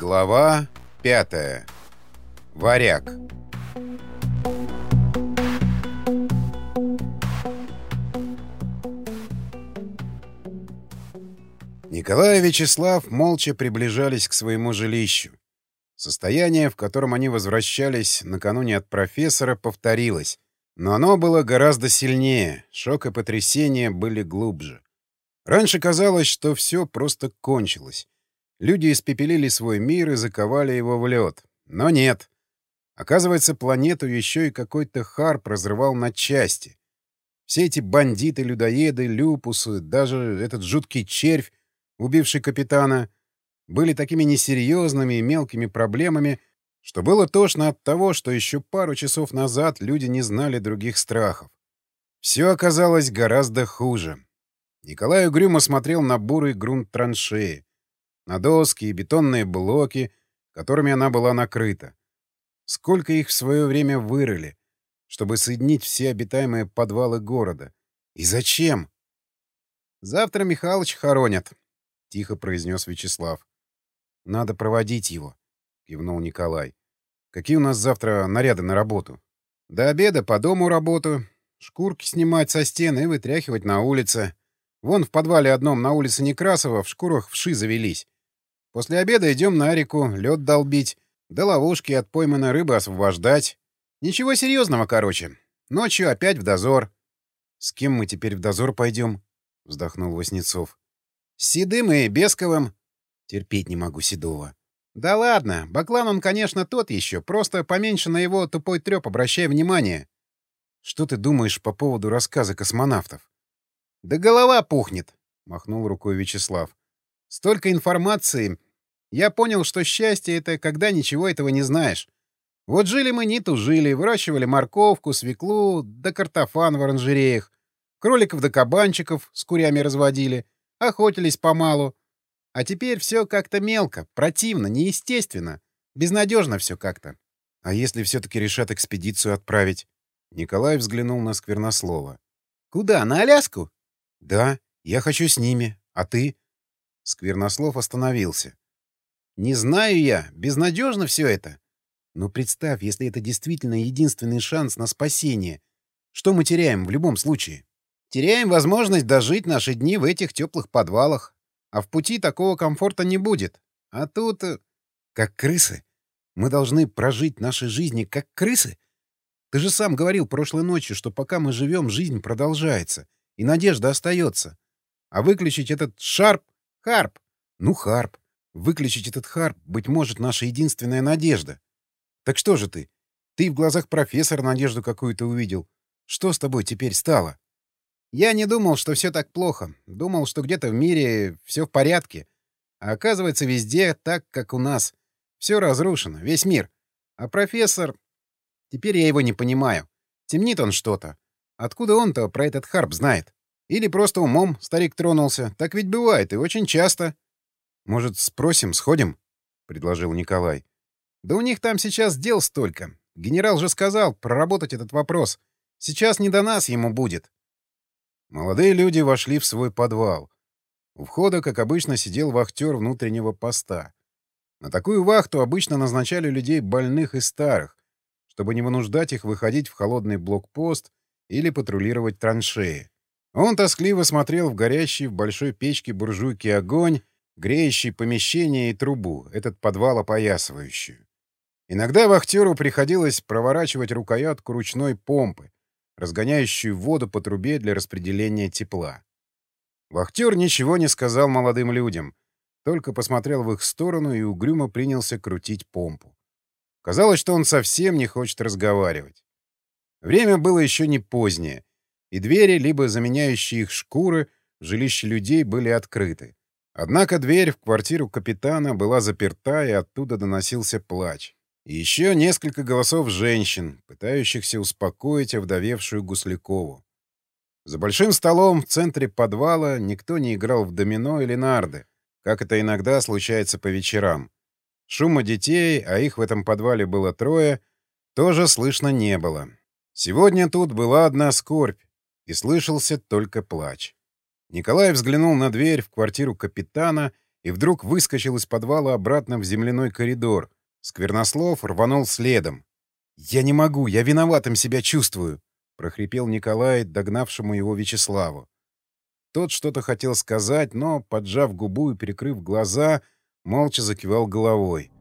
Глава 5. Варяг. Николай и Вячеслав молча приближались к своему жилищу. Состояние, в котором они возвращались накануне от профессора, повторилось, но оно было гораздо сильнее, шок и потрясение были глубже. Раньше казалось, что все просто кончилось. Люди испепелили свой мир и заковали его в лед. Но нет. Оказывается, планету еще и какой-то харп разрывал на части. Все эти бандиты, людоеды, люпусы, даже этот жуткий червь, убивший капитана, были такими несерьезными и мелкими проблемами, что было тошно от того, что еще пару часов назад люди не знали других страхов. Все оказалось гораздо хуже. Николай угрюмо смотрел на бурый грунт траншеи, на доски и бетонные блоки, которыми она была накрыта. Сколько их в свое время вырыли, чтобы соединить все обитаемые подвалы города. И зачем? «Завтра Михалыч хоронят», — тихо произнес Вячеслав. «Надо проводить его», — кивнул Николай. «Какие у нас завтра наряды на работу?» «До обеда по дому работу, шкурки снимать со стены и вытряхивать на улице. Вон в подвале одном на улице Некрасова в шкурах вши завелись. После обеда идем на реку, лед долбить, до ловушки от пойманной рыбы освобождать. Ничего серьезного, короче. Ночью опять в дозор. — С кем мы теперь в дозор пойдем? — вздохнул Васнецов. — С Седым и Бесковым. Терпеть не могу Седова. — Да ладно, Баклан он, конечно, тот еще, просто поменьше на его тупой треп обращай внимание. — Что ты думаешь по поводу рассказа космонавтов? «Да голова пухнет», — махнул рукой Вячеслав. «Столько информации. Я понял, что счастье — это когда ничего этого не знаешь. Вот жили мы не жили, выращивали морковку, свеклу, да картофан в оранжереях, кроликов да кабанчиков с курями разводили, охотились помалу. А теперь все как-то мелко, противно, неестественно, безнадежно все как-то. А если все-таки решат экспедицию отправить? Николай взглянул на Сквернослова. «Куда? На Аляску?» «Да, я хочу с ними. А ты?» Сквернослов остановился. «Не знаю я. Безнадежно все это. Но представь, если это действительно единственный шанс на спасение. Что мы теряем в любом случае? Теряем возможность дожить наши дни в этих теплых подвалах. А в пути такого комфорта не будет. А тут... Э, как крысы. Мы должны прожить наши жизни как крысы? Ты же сам говорил прошлой ночью, что пока мы живем, жизнь продолжается и надежда остается. А выключить этот шарп... Харп! Ну, харп. Выключить этот харп, быть может, наша единственная надежда. Так что же ты? Ты в глазах профессора надежду какую-то увидел. Что с тобой теперь стало? Я не думал, что все так плохо. Думал, что где-то в мире все в порядке. А оказывается, везде так, как у нас. Все разрушено, весь мир. А профессор... Теперь я его не понимаю. Темнит он что-то. Откуда он-то про этот харп знает? Или просто умом старик тронулся? Так ведь бывает, и очень часто. — Может, спросим, сходим? — предложил Николай. — Да у них там сейчас дел столько. Генерал же сказал проработать этот вопрос. Сейчас не до нас ему будет. Молодые люди вошли в свой подвал. У входа, как обычно, сидел вахтер внутреннего поста. На такую вахту обычно назначали людей больных и старых, чтобы не вынуждать их выходить в холодный блокпост или патрулировать траншеи. Он тоскливо смотрел в горящий в большой печке буржуйки огонь, греющий помещение и трубу, этот подвал опоясывающую. Иногда вахтеру приходилось проворачивать рукоятку ручной помпы, разгоняющую воду по трубе для распределения тепла. Вахтер ничего не сказал молодым людям, только посмотрел в их сторону и угрюмо принялся крутить помпу. Казалось, что он совсем не хочет разговаривать. Время было еще не позднее, и двери, либо заменяющие их шкуры, в жилище людей были открыты. Однако дверь в квартиру капитана была заперта, и оттуда доносился плач. И еще несколько голосов женщин, пытающихся успокоить овдовевшую Гуслякову. За большим столом в центре подвала никто не играл в домино или нарды, как это иногда случается по вечерам. Шума детей, а их в этом подвале было трое, тоже слышно не было. Сегодня тут была одна скорбь, и слышался только плач. Николай взглянул на дверь в квартиру капитана и вдруг выскочил из подвала обратно в земляной коридор. Сквернослов рванул следом. «Я не могу, я виноватым себя чувствую», — прохрипел Николай, догнавшему его Вячеславу. Тот что-то хотел сказать, но, поджав губу и прикрыв глаза, молча закивал головой.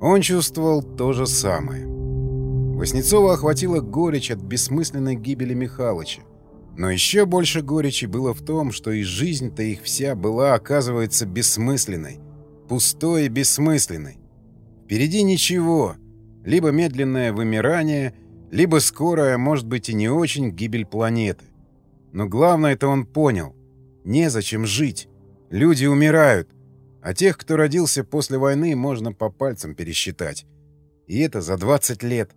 Он чувствовал то же самое. Воснецова охватила горечь от бессмысленной гибели Михалыча. Но еще больше горечи было в том, что и жизнь-то их вся была, оказывается, бессмысленной. Пустой и бессмысленной. Впереди ничего. Либо медленное вымирание, либо скорая, может быть, и не очень, гибель планеты. Но главное это он понял. Незачем жить. Люди умирают. А тех, кто родился после войны, можно по пальцам пересчитать. И это за 20 лет.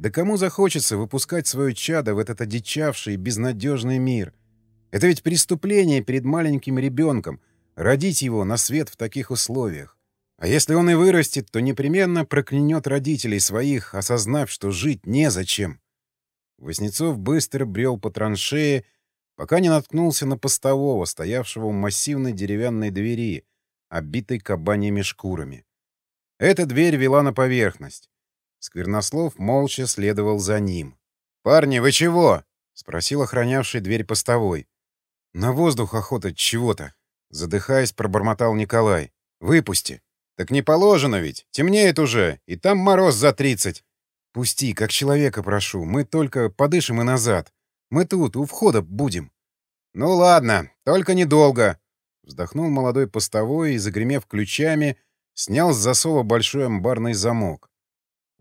Да кому захочется выпускать свое чадо в этот одичавший безнадежный мир? Это ведь преступление перед маленьким ребенком — родить его на свет в таких условиях. А если он и вырастет, то непременно проклянет родителей своих, осознав, что жить незачем. Воснецов быстро брел по траншее, пока не наткнулся на постового, стоявшего у массивной деревянной двери, обитой кабаньими шкурами. Эта дверь вела на поверхность. Сквернослов молча следовал за ним. «Парни, вы чего?» — спросил охранявший дверь постовой. «На воздух охота чего-то», — задыхаясь, пробормотал Николай. «Выпусти». «Так не положено ведь. Темнеет уже, и там мороз за тридцать». «Пусти, как человека прошу. Мы только подышим и назад. Мы тут, у входа будем». «Ну ладно, только недолго», — вздохнул молодой постовой и, загремев ключами, снял с засова большой амбарный замок.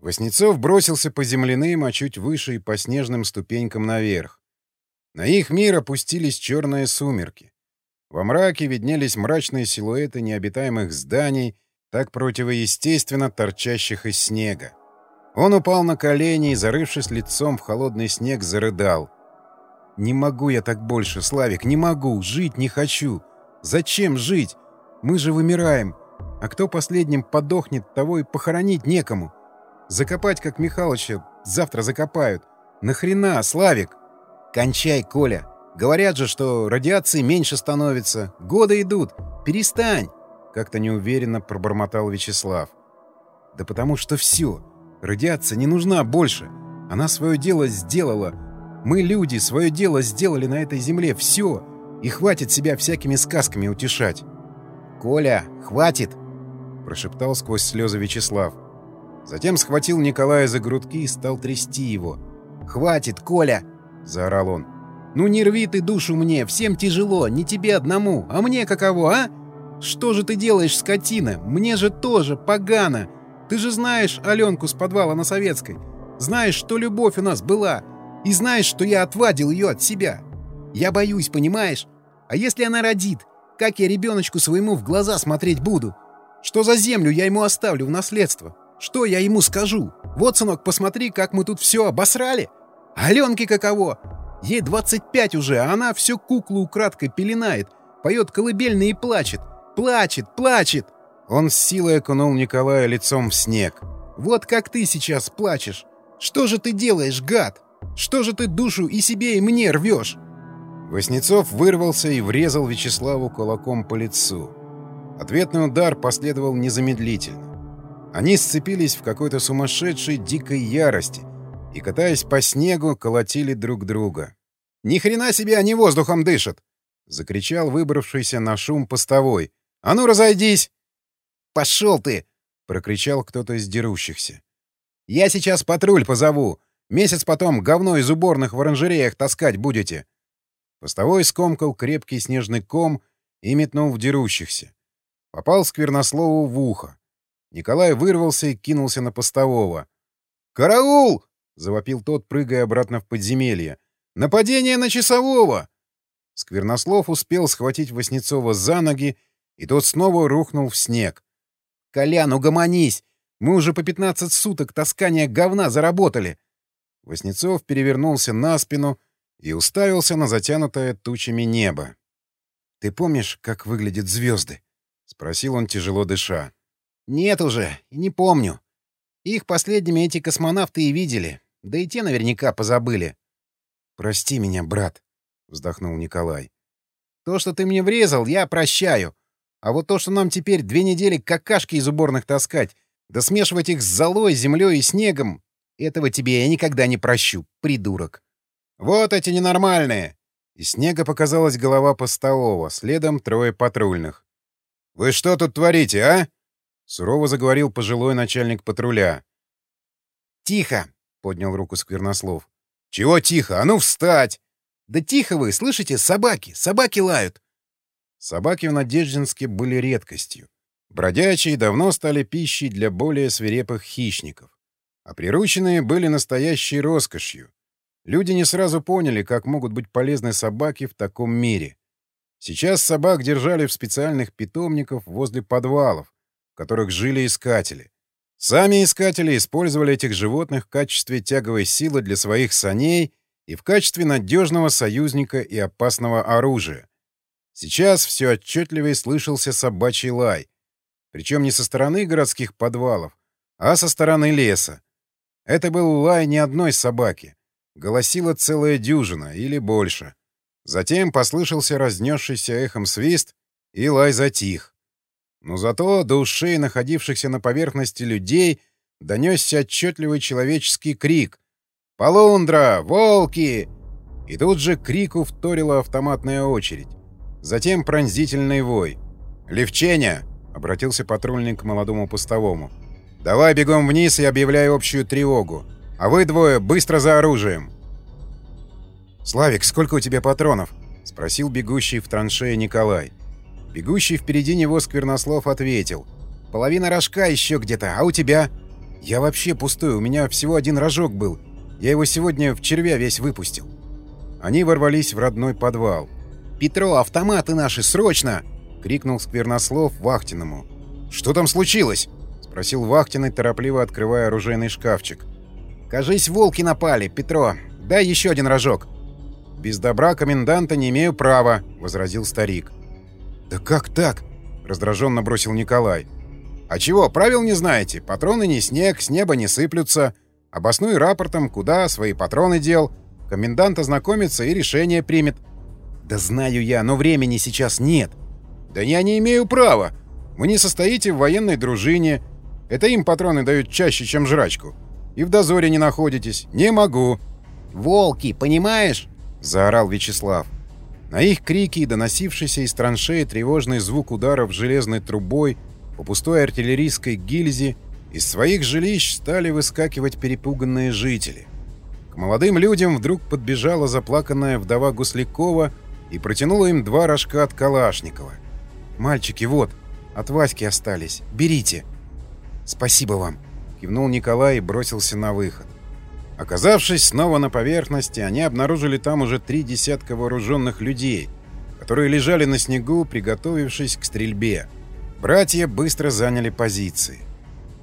Воснецов бросился по земляным, а чуть выше и по снежным ступенькам наверх. На их мир опустились черные сумерки. Во мраке виднелись мрачные силуэты необитаемых зданий, так противоестественно торчащих из снега. Он упал на колени и, зарывшись лицом в холодный снег, зарыдал. «Не могу я так больше, Славик, не могу, жить не хочу. Зачем жить? Мы же вымираем. А кто последним подохнет, того и похоронить некому. Закопать, как Михалыча, завтра закопают. Нахрена, Славик? Кончай, Коля. Говорят же, что радиации меньше становится. Годы идут. Перестань. Как-то неуверенно пробормотал Вячеслав. Да потому что все. Радиация не нужна больше. Она свое дело сделала. Мы, люди, свое дело сделали на этой земле. Все. И хватит себя всякими сказками утешать. «Коля, хватит!» — прошептал сквозь слезы Вячеслав. Затем схватил Николая за грудки и стал трясти его. «Хватит, Коля!» — заорал он. «Ну не рви ты душу мне, всем тяжело, не тебе одному, а мне каково, а? Что же ты делаешь, скотина? Мне же тоже погано. Ты же знаешь Аленку с подвала на Советской. Знаешь, что любовь у нас была. И знаешь, что я отвадил ее от себя. Я боюсь, понимаешь? А если она родит? Как я ребеночку своему в глаза смотреть буду? Что за землю я ему оставлю в наследство? Что я ему скажу? Вот, сынок, посмотри, как мы тут все обосрали. Аленке каково? Ей 25 уже, а она все куклу украдкой пеленает, поет колыбельный и плачет. Плачет, плачет. Он с силой окунул Николая лицом в снег. Вот как ты сейчас плачешь. Что же ты делаешь, гад? Что же ты душу и себе, и мне рвешь? Воснецов вырвался и врезал Вячеславу кулаком по лицу. Ответный удар последовал незамедлительно. Они сцепились в какой-то сумасшедшей дикой ярости и, катаясь по снегу, колотили друг друга. «Ни хрена себе они воздухом дышат!» — закричал выбравшийся на шум постовой. «А ну, разойдись!» «Пошел ты!» — прокричал кто-то из дерущихся. «Я сейчас патруль позову. Месяц потом говно из уборных в оранжереях таскать будете». Постовой скомкал крепкий снежный ком и метнул в дерущихся. Попал Сквернослову в ухо. Николай вырвался и кинулся на постового. «Караул!» — завопил тот, прыгая обратно в подземелье. «Нападение на часового!» Сквернослов успел схватить Васнецова за ноги, и тот снова рухнул в снег. «Колян, угомонись! Мы уже по пятнадцать суток таскания говна заработали!» Васнецов перевернулся на спину и уставился на затянутое тучами небо. «Ты помнишь, как выглядят звезды?» — спросил он, тяжело дыша. «Нет уже, не помню. Их последними эти космонавты и видели. Да и те наверняка позабыли». «Прости меня, брат», — вздохнул Николай. «То, что ты мне врезал, я прощаю. А вот то, что нам теперь две недели какашки из уборных таскать, да смешивать их с золой, землей и снегом, этого тебе я никогда не прощу, придурок. Вот эти ненормальные! Из снега показалась голова постового, следом трое патрульных. «Вы что тут творите, а?» — сурово заговорил пожилой начальник патруля. «Тихо!» — поднял руку Сквернослов. «Чего тихо? А ну встать!» «Да тихо вы! Слышите? Собаки! Собаки лают!» Собаки в Надеждинске были редкостью. Бродячие давно стали пищей для более свирепых хищников. А прирученные были настоящей роскошью. Люди не сразу поняли, как могут быть полезны собаки в таком мире. Сейчас собак держали в специальных питомниках возле подвалов, которых жили искатели. Сами искатели использовали этих животных в качестве тяговой силы для своих саней и в качестве надежного союзника и опасного оружия. Сейчас все отчетливее слышался собачий лай, причем не со стороны городских подвалов, а со стороны леса. Это был лай не одной собаки. Голосила целая дюжина или больше. Затем послышался разнесшийся эхом свист, и лай затих. Но зато до ушей находившихся на поверхности людей донесся отчетливый человеческий крик «Полундра! Волки!» И тут же крику вторила автоматная очередь. Затем пронзительный вой. «Левченя!» — обратился патрульник к молодому постовому. «Давай бегом вниз и объявляй общую тревогу. А вы двое быстро за оружием!» «Славик, сколько у тебя патронов?» — спросил бегущий в траншее Николай. Бегущий впереди него Сквернослов ответил. «Половина рожка еще где-то, а у тебя?» «Я вообще пустой, у меня всего один рожок был. Я его сегодня в червя весь выпустил». Они ворвались в родной подвал. «Петро, автоматы наши, срочно!» — крикнул Сквернослов Вахтиному. «Что там случилось?» — спросил Вахтиный, торопливо открывая оружейный шкафчик. «Кажись, волки напали, Петро. Дай еще один рожок». «Без добра коменданта не имею права», — возразил старик. «Да как так?» — раздраженно бросил Николай. «А чего, правил не знаете? Патроны не снег, с неба не сыплются. Обоснуй рапортом, куда свои патроны дел. Комендант ознакомится и решение примет». «Да знаю я, но времени сейчас нет». «Да я не имею права. Вы не состоите в военной дружине. Это им патроны дают чаще, чем жрачку. И в дозоре не находитесь. Не могу». «Волки, понимаешь?» — заорал Вячеслав. На их крики и доносившийся из траншеи тревожный звук ударов железной трубой по пустой артиллерийской гильзе из своих жилищ стали выскакивать перепуганные жители. К молодым людям вдруг подбежала заплаканная вдова Гуслякова и протянула им два рожка от Калашникова. «Мальчики, вот, от Васьки остались. Берите». «Спасибо вам», — кивнул Николай и бросился на выход. Оказавшись снова на поверхности, они обнаружили там уже три десятка вооруженных людей, которые лежали на снегу, приготовившись к стрельбе. Братья быстро заняли позиции.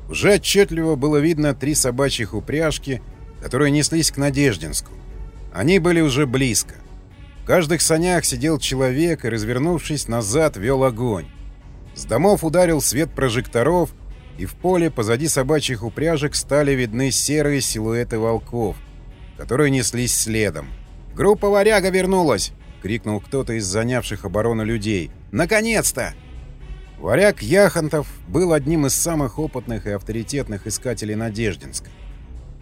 Уже отчетливо было видно три собачьих упряжки, которые неслись к Надеждинску. Они были уже близко. В каждых санях сидел человек и, развернувшись назад, вел огонь. С домов ударил свет прожекторов — и в поле позади собачьих упряжек стали видны серые силуэты волков, которые неслись следом. «Группа «Варяга» вернулась!» — крикнул кто-то из занявших оборону людей. «Наконец-то!» Варяг Яхонтов был одним из самых опытных и авторитетных искателей Надеждинска.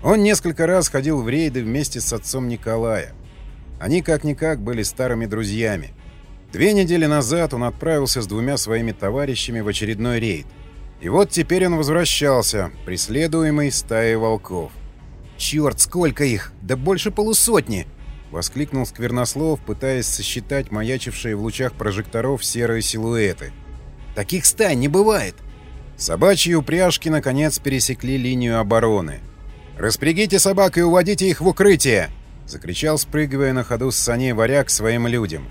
Он несколько раз ходил в рейды вместе с отцом Николая. Они как-никак были старыми друзьями. Две недели назад он отправился с двумя своими товарищами в очередной рейд — и вот теперь он возвращался, преследуемый стаей волков. «Черт, сколько их! Да больше полусотни!» — воскликнул Сквернослов, пытаясь сосчитать маячившие в лучах прожекторов серые силуэты. «Таких стай не бывает!» Собачьи упряжки, наконец, пересекли линию обороны. «Распрягите собак и уводите их в укрытие!» — закричал, спрыгивая на ходу с саней варяг своим людям.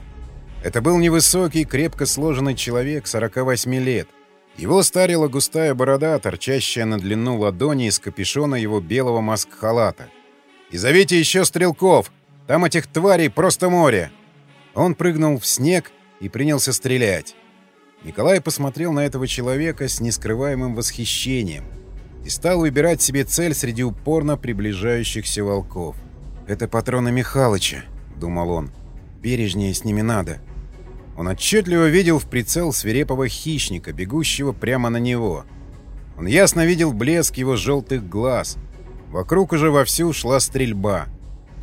Это был невысокий, крепко сложенный человек 48 лет — его старила густая борода, торчащая на длину ладони из капюшона его белого маск-халата. «И зовите еще стрелков! Там этих тварей просто море!» Он прыгнул в снег и принялся стрелять. Николай посмотрел на этого человека с нескрываемым восхищением и стал выбирать себе цель среди упорно приближающихся волков. «Это патроны Михалыча», — думал он. «Бережнее с ними надо». Он отчетливо видел в прицел свирепого хищника, бегущего прямо на него. Он ясно видел блеск его желтых глаз. Вокруг уже вовсю шла стрельба.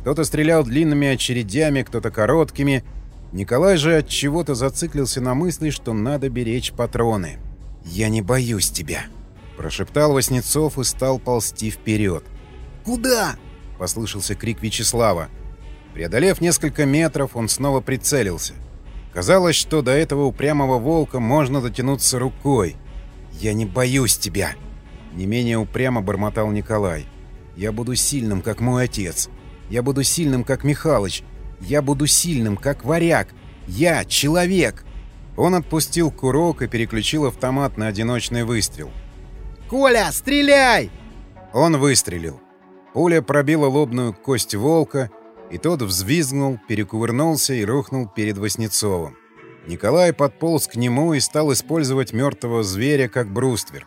Кто-то стрелял длинными очередями, кто-то короткими. Николай же от чего-то зациклился на мысли, что надо беречь патроны. «Я не боюсь тебя», — прошептал Васнецов и стал ползти вперед. «Куда?» — послышался крик Вячеслава. Преодолев несколько метров, он снова прицелился. Казалось, что до этого упрямого волка можно дотянуться рукой. «Я не боюсь тебя!» Не менее упрямо бормотал Николай. «Я буду сильным, как мой отец. Я буду сильным, как Михалыч. Я буду сильным, как варяг. Я человек!» Он отпустил курок и переключил автомат на одиночный выстрел. «Коля, стреляй!» Он выстрелил. Пуля пробила лобную кость волка, и тот взвизгнул, перекувырнулся и рухнул перед Васнецовым. Николай подполз к нему и стал использовать мертвого зверя как бруствер.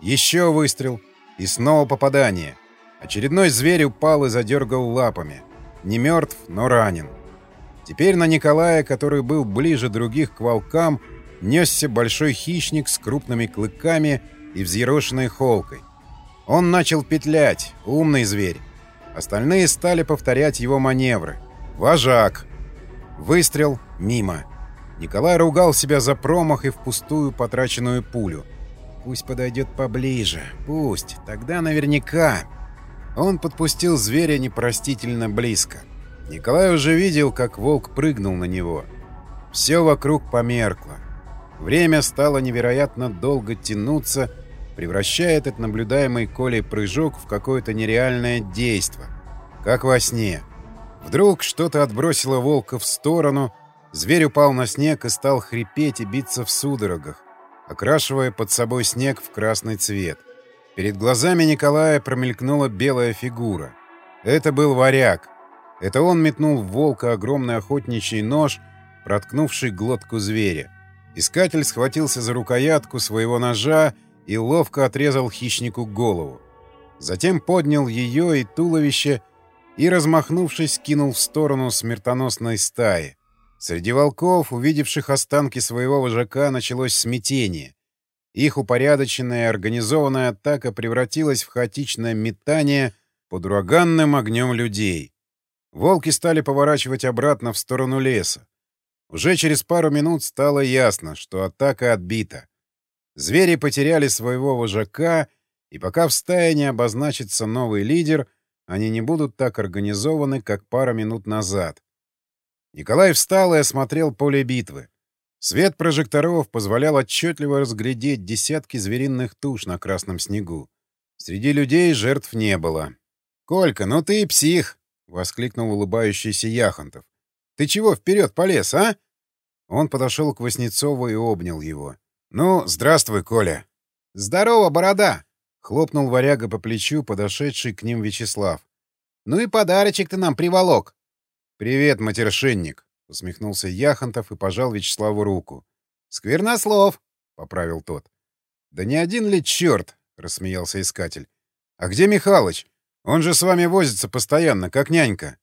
Еще выстрел, и снова попадание. Очередной зверь упал и задергал лапами. Не мертв, но ранен. Теперь на Николая, который был ближе других к волкам, несся большой хищник с крупными клыками и взъерошенной холкой. Он начал петлять, умный зверь. Остальные стали повторять его маневры. «Вожак!» Выстрел мимо. Николай ругал себя за промах и впустую потраченную пулю. «Пусть подойдет поближе. Пусть. Тогда наверняка...» Он подпустил зверя непростительно близко. Николай уже видел, как волк прыгнул на него. Все вокруг померкло. Время стало невероятно долго тянуться, превращая этот наблюдаемый Колей прыжок в какое-то нереальное действо. Как во сне. Вдруг что-то отбросило волка в сторону, зверь упал на снег и стал хрипеть и биться в судорогах, окрашивая под собой снег в красный цвет. Перед глазами Николая промелькнула белая фигура. Это был варяг. Это он метнул в волка огромный охотничий нож, проткнувший глотку зверя. Искатель схватился за рукоятку своего ножа и ловко отрезал хищнику голову. Затем поднял ее и туловище и, размахнувшись, кинул в сторону смертоносной стаи. Среди волков, увидевших останки своего вожака, началось смятение. Их упорядоченная организованная атака превратилась в хаотичное метание под ураганным огнем людей. Волки стали поворачивать обратно в сторону леса. Уже через пару минут стало ясно, что атака отбита. Звери потеряли своего вожака, и пока в стае не обозначится новый лидер, они не будут так организованы, как пара минут назад. Николай встал и осмотрел поле битвы. Свет прожекторов позволял отчетливо разглядеть десятки звериных туш на красном снегу. Среди людей жертв не было. «Колька, ну ты и псих!» — воскликнул улыбающийся Яхонтов. «Ты чего вперед полез, а?» Он подошел к Васнецову и обнял его. «Ну, здравствуй, Коля». «Здорово, борода!» — хлопнул варяга по плечу, подошедший к ним Вячеслав. «Ну и подарочек ты нам приволок». «Привет, матершинник», — усмехнулся Яхонтов и пожал Вячеславу руку. «Сквернослов», — поправил тот. «Да не один ли черт?» — рассмеялся искатель. «А где Михалыч? Он же с вами возится постоянно, как нянька».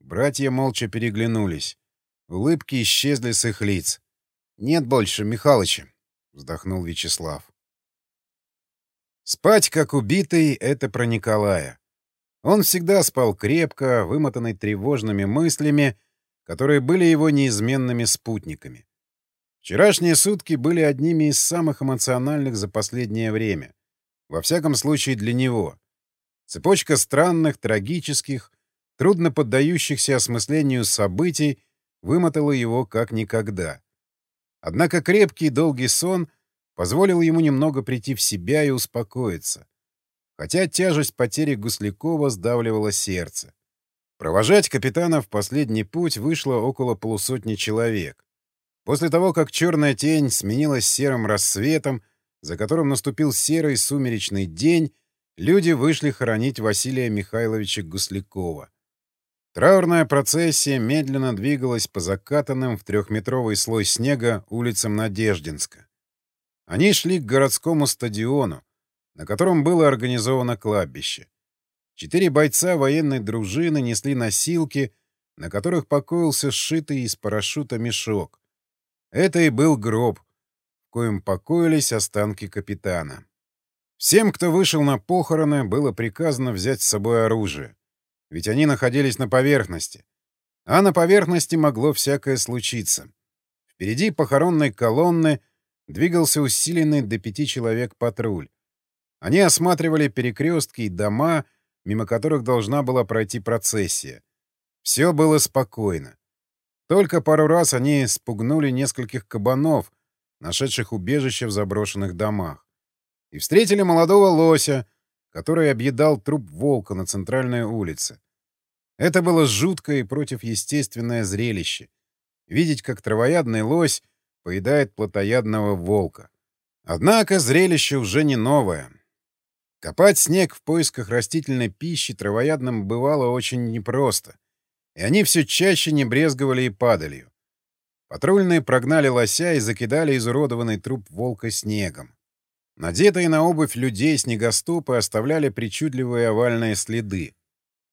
Братья молча переглянулись. Улыбки исчезли с их лиц. «Нет больше Михалыча», — вздохнул Вячеслав. Спать, как убитый, — это про Николая. Он всегда спал крепко, вымотанный тревожными мыслями, которые были его неизменными спутниками. Вчерашние сутки были одними из самых эмоциональных за последнее время. Во всяком случае, для него. Цепочка странных, трагических, трудно поддающихся осмыслению событий вымотала его как никогда. Однако крепкий долгий сон позволил ему немного прийти в себя и успокоиться. Хотя тяжесть потери Гуслякова сдавливала сердце. Провожать капитана в последний путь вышло около полусотни человек. После того, как черная тень сменилась серым рассветом, за которым наступил серый сумеречный день, люди вышли хоронить Василия Михайловича Гуслякова. Траурная процессия медленно двигалась по закатанным в трехметровый слой снега улицам Надеждинска. Они шли к городскому стадиону, на котором было организовано кладбище. Четыре бойца военной дружины несли носилки, на которых покоился сшитый из парашюта мешок. Это и был гроб, в коем покоились останки капитана. Всем, кто вышел на похороны, было приказано взять с собой оружие, ведь они находились на поверхности. А на поверхности могло всякое случиться. Впереди похоронной колонны двигался усиленный до пяти человек патруль. Они осматривали перекрестки и дома, мимо которых должна была пройти процессия. Все было спокойно. Только пару раз они спугнули нескольких кабанов, нашедших убежище в заброшенных домах. И встретили молодого лося, который объедал труп волка на центральной улице. Это было жуткое и противоестественное зрелище. Видеть, как травоядный лось поедает плотоядного волка. Однако зрелище уже не новое. Копать снег в поисках растительной пищи травоядным бывало очень непросто — и они все чаще не брезговали и падалью. Патрульные прогнали лося и закидали изуродованный труп волка снегом. Надетые на обувь людей снегоступы оставляли причудливые овальные следы.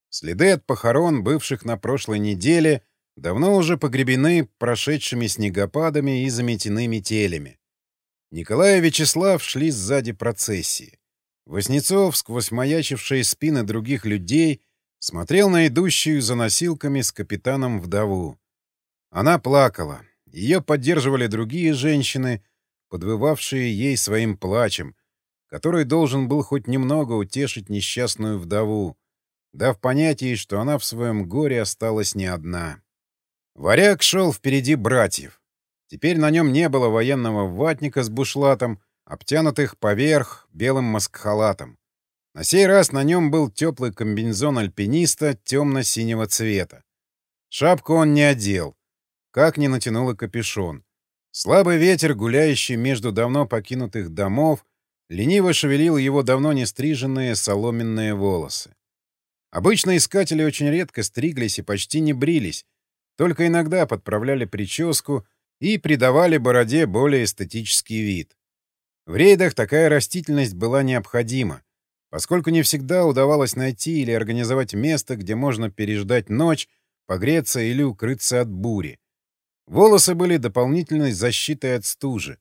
Следы от похорон, бывших на прошлой неделе, давно уже погребены прошедшими снегопадами и заметены метелями. Николай и Вячеслав шли сзади процессии. Воснецов, сквозь маячившие спины других людей, Смотрел на идущую за носилками с капитаном вдову. Она плакала. Ее поддерживали другие женщины, подвывавшие ей своим плачем, который должен был хоть немного утешить несчастную вдову, дав понятие, что она в своем горе осталась не одна. Варяг шел впереди братьев. Теперь на нем не было военного ватника с бушлатом, обтянутых поверх белым маскхалатом. На сей раз на нем был теплый комбинезон альпиниста темно-синего цвета. Шапку он не одел, как не натянул и капюшон. Слабый ветер, гуляющий между давно покинутых домов, лениво шевелил его давно не стриженные соломенные волосы. Обычно искатели очень редко стриглись и почти не брились, только иногда подправляли прическу и придавали бороде более эстетический вид. В рейдах такая растительность была необходима, поскольку не всегда удавалось найти или организовать место, где можно переждать ночь, погреться или укрыться от бури. Волосы были дополнительной защитой от стужи.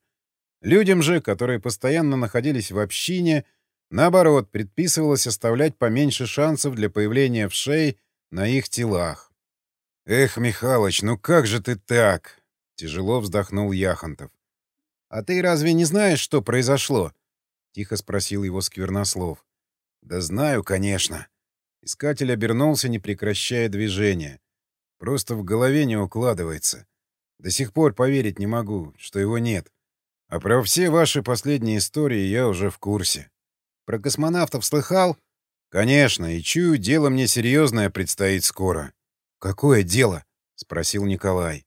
Людям же, которые постоянно находились в общине, наоборот, предписывалось оставлять поменьше шансов для появления вшей на их телах. «Эх, Михалыч, ну как же ты так?» — тяжело вздохнул Яхонтов. «А ты разве не знаешь, что произошло?» — тихо спросил его Сквернослов. «Да знаю, конечно». Искатель обернулся, не прекращая движения. Просто в голове не укладывается. До сих пор поверить не могу, что его нет. А про все ваши последние истории я уже в курсе. Про космонавтов слыхал? Конечно, и чую, дело мне серьезное предстоит скоро. Какое дело? спросил Николай.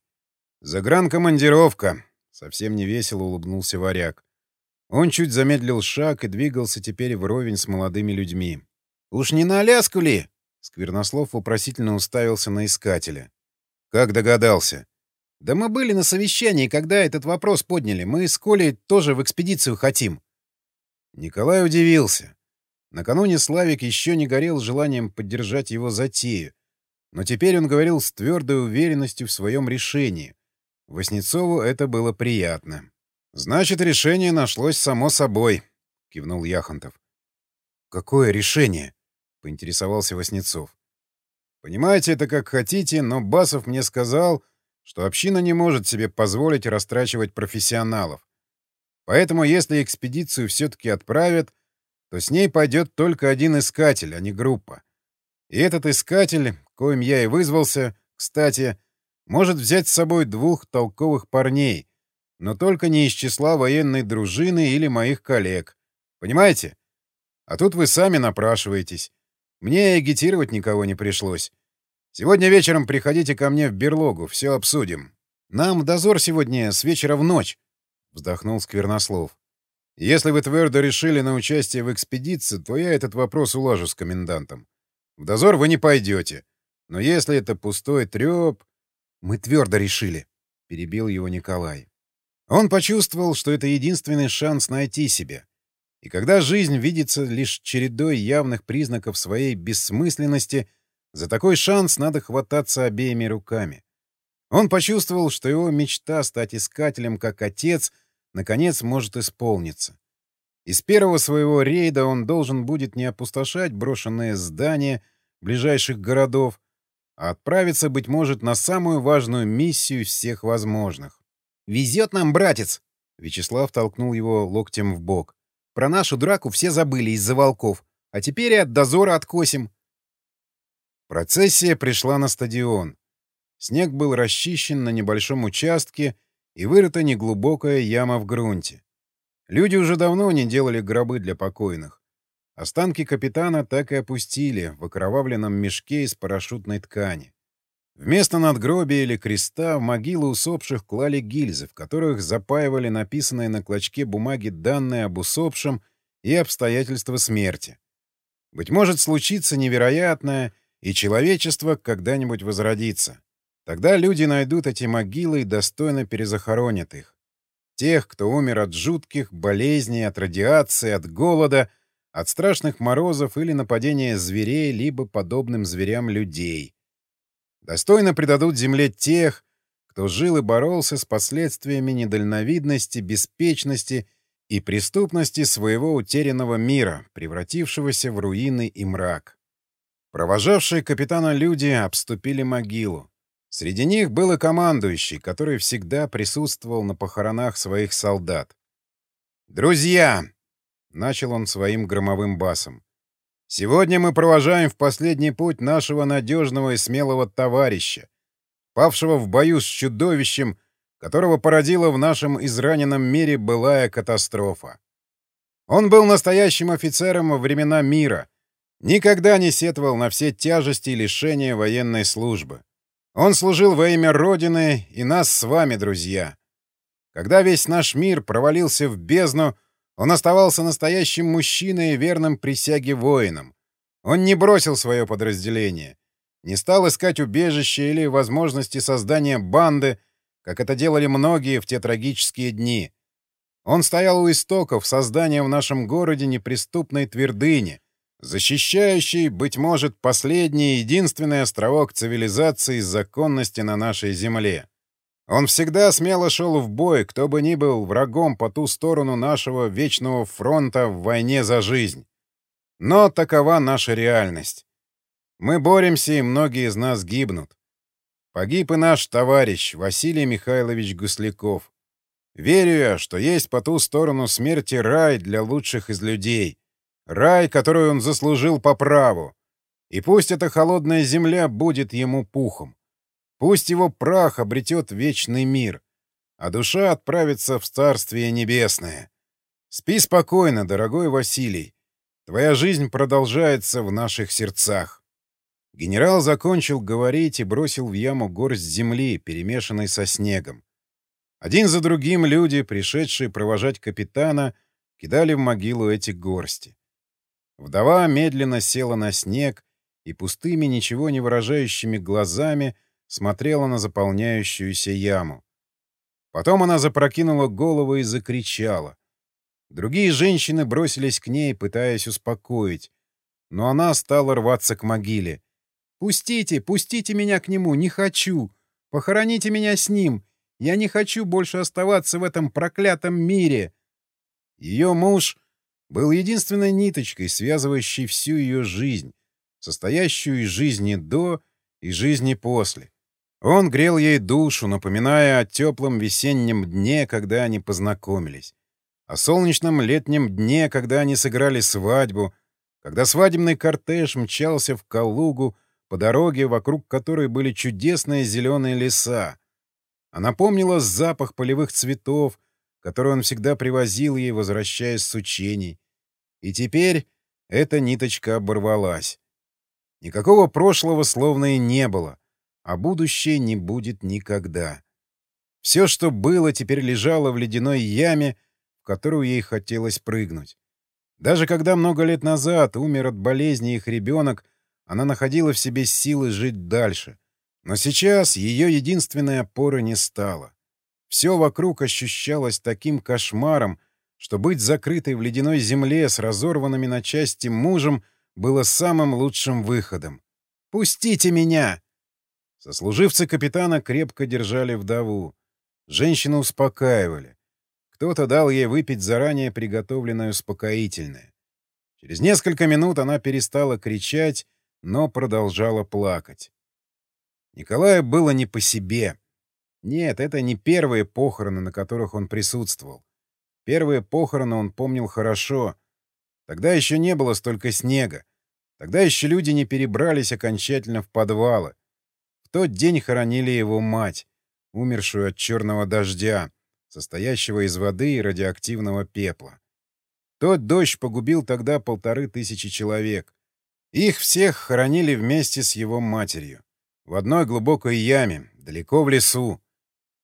Загранкомандировка. Совсем невесело улыбнулся варяг. Он чуть замедлил шаг и двигался теперь вровень с молодыми людьми. «Уж не на Аляску ли?» Сквернослов вопросительно уставился на искателя. «Как догадался?» «Да мы были на совещании, когда этот вопрос подняли. Мы с Колей тоже в экспедицию хотим». Николай удивился. Накануне Славик еще не горел желанием поддержать его затею, но теперь он говорил с твердой уверенностью в своем решении. Воснецову это было приятно. «Значит, решение нашлось само собой», — кивнул Яхонтов. «Какое решение?» — поинтересовался Васнецов. «Понимаете это как хотите, но Басов мне сказал, что община не может себе позволить растрачивать профессионалов. Поэтому, если экспедицию все-таки отправят, то с ней пойдет только один искатель, а не группа. И этот искатель, коим я и вызвался, кстати, может взять с собой двух толковых парней, но только не из числа военной дружины или моих коллег. Понимаете? А тут вы сами напрашиваетесь. Мне агитировать никого не пришлось. Сегодня вечером приходите ко мне в берлогу, все обсудим. Нам дозор сегодня с вечера в ночь, — вздохнул Сквернослов. Если вы твердо решили на участие в экспедиции, то я этот вопрос улажу с комендантом. В дозор вы не пойдете. Но если это пустой треп... Мы твердо решили, — перебил его Николай. Он почувствовал, что это единственный шанс найти себя. И когда жизнь видится лишь чередой явных признаков своей бессмысленности, за такой шанс надо хвататься обеими руками. Он почувствовал, что его мечта стать искателем как отец наконец может исполниться. Из первого своего рейда он должен будет не опустошать брошенные здания ближайших городов, а отправиться, быть может, на самую важную миссию всех возможных. «Везет нам, братец!» Вячеслав толкнул его локтем в бок. «Про нашу драку все забыли из-за волков, а теперь и от дозора откосим». Процессия пришла на стадион. Снег был расчищен на небольшом участке и вырыта неглубокая яма в грунте. Люди уже давно не делали гробы для покойных. Останки капитана так и опустили в окровавленном мешке из парашютной ткани. Вместо надгробия или креста в могилы усопших клали гильзы, в которых запаивали написанные на клочке бумаги данные об усопшем и обстоятельства смерти. Быть может, случится невероятное, и человечество когда-нибудь возродится. Тогда люди найдут эти могилы и достойно перезахоронят их. Тех, кто умер от жутких болезней, от радиации, от голода, от страшных морозов или нападения зверей, либо подобным зверям людей. Достойно предадут земле тех, кто жил и боролся с последствиями недальновидности, беспечности и преступности своего утерянного мира, превратившегося в руины и мрак. Провожавшие капитана люди обступили могилу. Среди них был и командующий, который всегда присутствовал на похоронах своих солдат. «Друзья!» — начал он своим громовым басом. «Сегодня мы провожаем в последний путь нашего надежного и смелого товарища, павшего в бою с чудовищем, которого породила в нашем израненном мире былая катастрофа. Он был настоящим офицером во времена мира, никогда не сетовал на все тяжести и лишения военной службы. Он служил во имя Родины и нас с вами, друзья. Когда весь наш мир провалился в бездну, он оставался настоящим мужчиной и верным присяге воином. Он не бросил свое подразделение, не стал искать убежище или возможности создания банды, как это делали многие в те трагические дни. Он стоял у истоков создания в нашем городе неприступной твердыни, защищающий, быть может, последний и единственный островок цивилизации и законности на нашей земле. Он всегда смело шел в бой, кто бы ни был врагом по ту сторону нашего вечного фронта в войне за жизнь. Но такова наша реальность. Мы боремся, и многие из нас гибнут. Погиб и наш товарищ Василий Михайлович Гусляков. Верю я, что есть по ту сторону смерти рай для лучших из людей, Рай, который он заслужил по праву. И пусть эта холодная земля будет ему пухом. Пусть его прах обретет вечный мир, а душа отправится в Царствие Небесное. Спи спокойно, дорогой Василий. Твоя жизнь продолжается в наших сердцах. Генерал закончил говорить и бросил в яму горсть земли, перемешанной со снегом. Один за другим люди, пришедшие провожать капитана, кидали в могилу эти горсти. Вдова медленно села на снег и пустыми, ничего не выражающими глазами смотрела на заполняющуюся яму. Потом она запрокинула голову и закричала. Другие женщины бросились к ней, пытаясь успокоить, но она стала рваться к могиле. «Пустите, пустите меня к нему, не хочу! Похороните меня с ним! Я не хочу больше оставаться в этом проклятом мире!» Ее муж был единственной ниточкой, связывающей всю ее жизнь, состоящую из жизни до и жизни после. Он грел ей душу, напоминая о теплом весеннем дне, когда они познакомились, о солнечном летнем дне, когда они сыграли свадьбу, когда свадебный кортеж мчался в Калугу по дороге, вокруг которой были чудесные зеленые леса. Она помнила запах полевых цветов, который он всегда привозил ей, возвращаясь с учений. И теперь эта ниточка оборвалась. Никакого прошлого словно и не было, а будущее не будет никогда. Все, что было, теперь лежало в ледяной яме, в которую ей хотелось прыгнуть. Даже когда много лет назад умер от болезни их ребенок, она находила в себе силы жить дальше. Но сейчас ее единственной опоры не стало. Все вокруг ощущалось таким кошмаром, что быть закрытой в ледяной земле с разорванными на части мужем было самым лучшим выходом. «Пустите меня!» Сослуживцы капитана крепко держали вдову. Женщину успокаивали. Кто-то дал ей выпить заранее приготовленное успокоительное. Через несколько минут она перестала кричать, но продолжала плакать. Николаю было не по себе. Нет, это не первые похороны, на которых он присутствовал. Первые похороны он помнил хорошо. Тогда еще не было столько снега. Тогда еще люди не перебрались окончательно в подвалы. В тот день хоронили его мать, умершую от черного дождя, состоящего из воды и радиоактивного пепла. Тот дождь погубил тогда полторы тысячи человек. Их всех хоронили вместе с его матерью. В одной глубокой яме, далеко в лесу.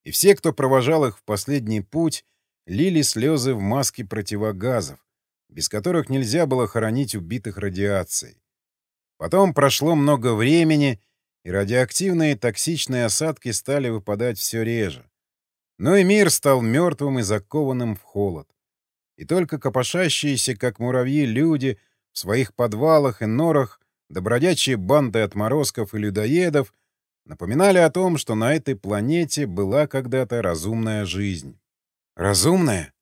И все, кто провожал их в последний путь, лили слезы в маске противогазов, без которых нельзя было хоронить убитых радиацией. Потом прошло много времени, и радиоактивные токсичные осадки стали выпадать все реже. Но и мир стал мертвым и закованным в холод. И только копошащиеся, как муравьи, люди в своих подвалах и норах, добродячие банды отморозков и людоедов напоминали о том, что на этой планете была когда-то разумная жизнь. Разумная?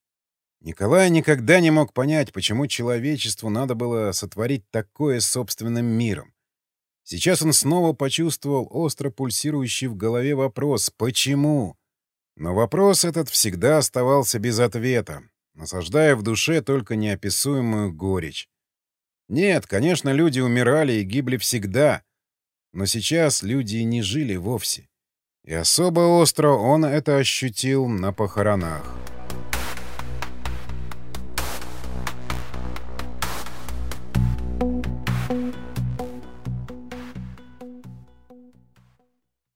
Николай никогда не мог понять, почему человечеству надо было сотворить такое собственным миром. Сейчас он снова почувствовал остро пульсирующий в голове вопрос «Почему?». Но вопрос этот всегда оставался без ответа, насаждая в душе только неописуемую горечь. Нет, конечно, люди умирали и гибли всегда, но сейчас люди не жили вовсе. И особо остро он это ощутил на похоронах.